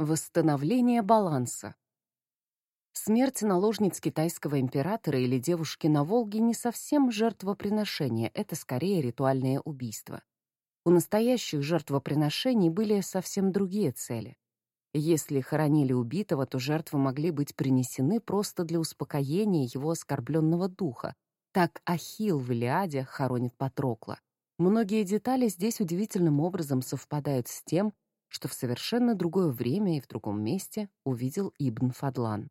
Восстановление баланса. Смерть наложниц китайского императора или девушки на Волге не совсем жертвоприношение, это скорее ритуальное убийство. У настоящих жертвоприношений были совсем другие цели. Если хоронили убитого, то жертвы могли быть принесены просто для успокоения его оскорбленного духа. Так Ахилл в Илиаде хоронит Патрокла. Многие детали здесь удивительным образом совпадают с тем, что в совершенно другое время и в другом месте увидел Ибн Фадлан.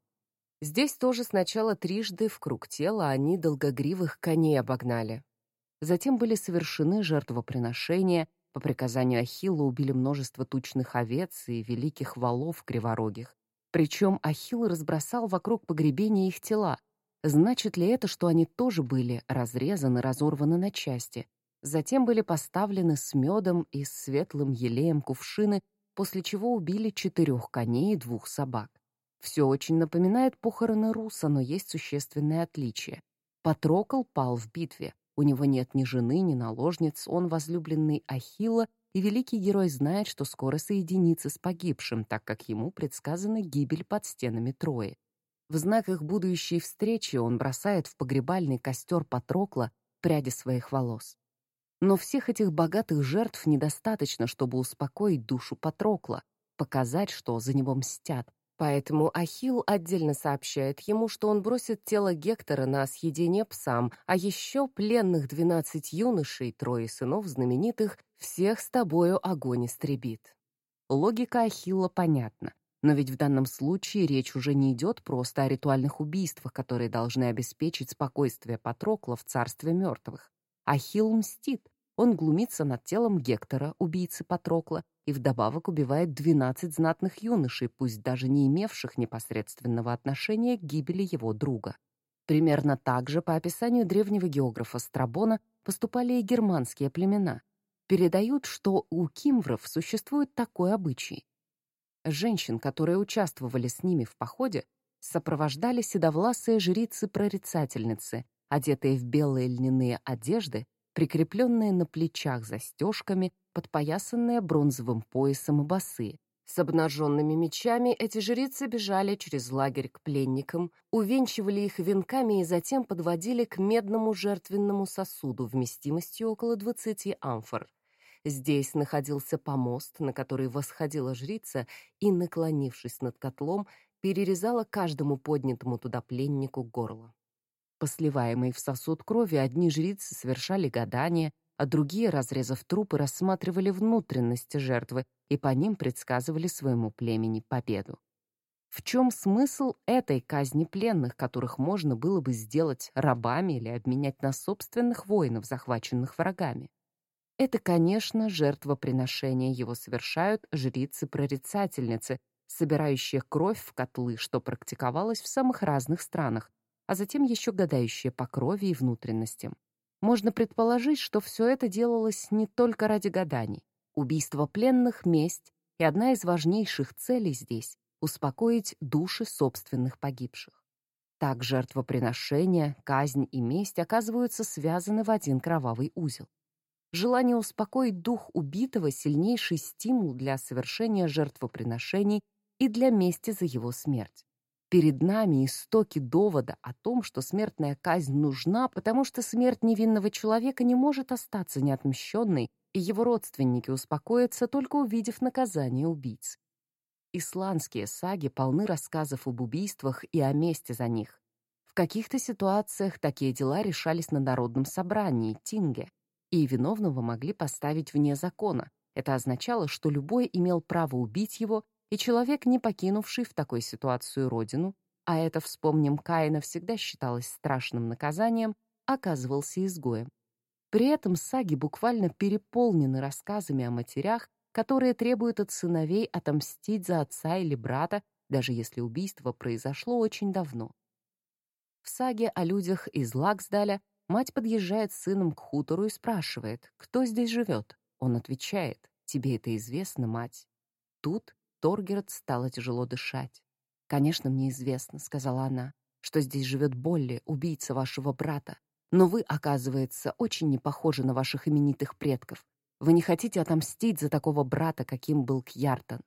Здесь тоже сначала трижды в круг тела они долгогривых коней обогнали. Затем были совершены жертвоприношения, по приказанию Ахилла убили множество тучных овец и великих валов криворогих. Причем Ахилл разбросал вокруг погребения их тела. Значит ли это, что они тоже были разрезаны, разорваны на части? Затем были поставлены с медом и светлым елеем кувшины, после чего убили четырех коней и двух собак. Все очень напоминает похороны Руса, но есть существенное отличие. Патрокл пал в битве. У него нет ни жены, ни наложниц, он возлюбленный Ахилла, и великий герой знает, что скоро соединится с погибшим, так как ему предсказана гибель под стенами Трои. В знак их будущей встречи он бросает в погребальный костер Патрокла пряди своих волос. Но всех этих богатых жертв недостаточно, чтобы успокоить душу Патрокла, показать, что за него мстят. Поэтому Ахилл отдельно сообщает ему, что он бросит тело Гектора на съедение псам, а еще пленных двенадцать юношей, трое сынов знаменитых, всех с тобою огонь истребит. Логика Ахилла понятна. Но ведь в данном случае речь уже не идет просто о ритуальных убийствах, которые должны обеспечить спокойствие Патрокла в царстве мертвых. Ахилл мстит. Он глумится над телом Гектора, убийцы Патрокла, и вдобавок убивает 12 знатных юношей, пусть даже не имевших непосредственного отношения к гибели его друга. Примерно так же, по описанию древнего географа Страбона, поступали и германские племена. Передают, что у кимвров существует такой обычай. Женщин, которые участвовали с ними в походе, сопровождали седовласые жрицы-прорицательницы, одетые в белые льняные одежды, прикрепленные на плечах застежками, подпоясанные бронзовым поясом и басы. С обнаженными мечами эти жрицы бежали через лагерь к пленникам, увенчивали их венками и затем подводили к медному жертвенному сосуду вместимостью около 20 амфор. Здесь находился помост, на который восходила жрица и, наклонившись над котлом, перерезала каждому поднятому туда пленнику горло. По сливаемой в сосуд крови одни жрицы совершали гадания, а другие, разрезав трупы, рассматривали внутренности жертвы и по ним предсказывали своему племени победу. В чем смысл этой казни пленных, которых можно было бы сделать рабами или обменять на собственных воинов, захваченных врагами? Это, конечно, жертвоприношение его совершают жрицы-прорицательницы, собирающие кровь в котлы, что практиковалось в самых разных странах, а затем еще гадающие по крови и внутренностям. Можно предположить, что все это делалось не только ради гаданий. Убийство пленных — месть, и одна из важнейших целей здесь — успокоить души собственных погибших. Так жертвоприношение, казнь и месть оказываются связаны в один кровавый узел. Желание успокоить дух убитого — сильнейший стимул для совершения жертвоприношений и для мести за его смерть. Перед нами истоки довода о том, что смертная казнь нужна, потому что смерть невинного человека не может остаться неотмщенной, и его родственники успокоятся, только увидев наказание убийц. Исландские саги полны рассказов об убийствах и о мести за них. В каких-то ситуациях такие дела решались на народном собрании, тинге, и виновного могли поставить вне закона. Это означало, что любой имел право убить его и человек, не покинувший в такой ситуации родину, а это, вспомним, Каина всегда считалось страшным наказанием, оказывался изгоем. При этом саги буквально переполнены рассказами о матерях, которые требуют от сыновей отомстить за отца или брата, даже если убийство произошло очень давно. В саге о людях из Лаксдаля мать подъезжает с сыном к хутору и спрашивает, кто здесь живет. Он отвечает, тебе это известно, мать. Тут Торгерт стало тяжело дышать. «Конечно, мне известно», — сказала она, «что здесь живет Болли, убийца вашего брата. Но вы, оказывается, очень не похожи на ваших именитых предков. Вы не хотите отомстить за такого брата, каким был Кьяртан».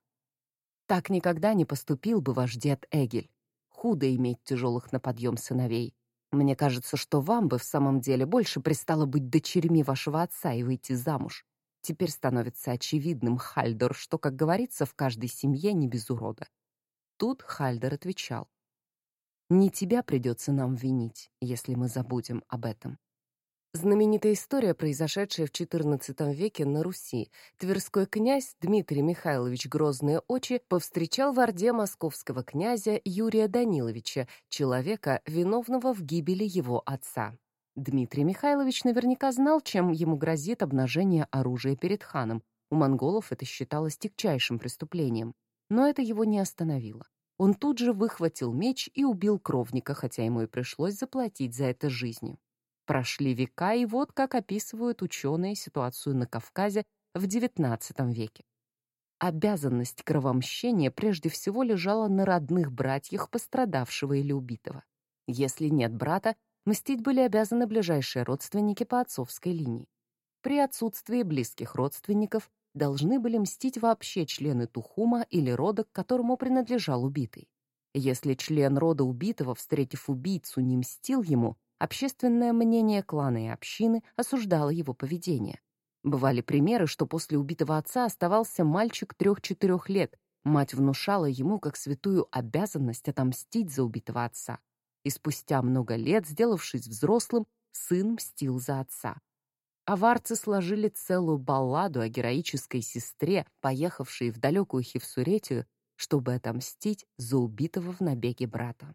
Так никогда не поступил бы ваш дед Эгель. Худо иметь тяжелых на подъем сыновей. Мне кажется, что вам бы в самом деле больше пристало быть дочерьми вашего отца и выйти замуж. Теперь становится очевидным, Хальдор, что, как говорится, в каждой семье не без урода. Тут Хальдер отвечал. «Не тебя придется нам винить, если мы забудем об этом». Знаменитая история, произошедшая в XIV веке на Руси. Тверской князь Дмитрий Михайлович Грозные Очи повстречал в Орде московского князя Юрия Даниловича, человека, виновного в гибели его отца. Дмитрий Михайлович наверняка знал, чем ему грозит обнажение оружия перед ханом. У монголов это считалось тягчайшим преступлением. Но это его не остановило. Он тут же выхватил меч и убил кровника, хотя ему и пришлось заплатить за это жизнью. Прошли века, и вот как описывают ученые ситуацию на Кавказе в XIX веке. Обязанность кровомщения прежде всего лежала на родных братьях пострадавшего или убитого. Если нет брата, мстить были обязаны ближайшие родственники по отцовской линии. При отсутствии близких родственников должны были мстить вообще члены Тухума или рода, к которому принадлежал убитый. Если член рода убитого, встретив убийцу, не мстил ему, Общественное мнение клана и общины осуждало его поведение. Бывали примеры, что после убитого отца оставался мальчик трех-четырех лет. Мать внушала ему как святую обязанность отомстить за убитого отца. И спустя много лет, сделавшись взрослым, сын мстил за отца. Аварцы сложили целую балладу о героической сестре, поехавшей в далекую Хевсуретию, чтобы отомстить за убитого в набеге брата.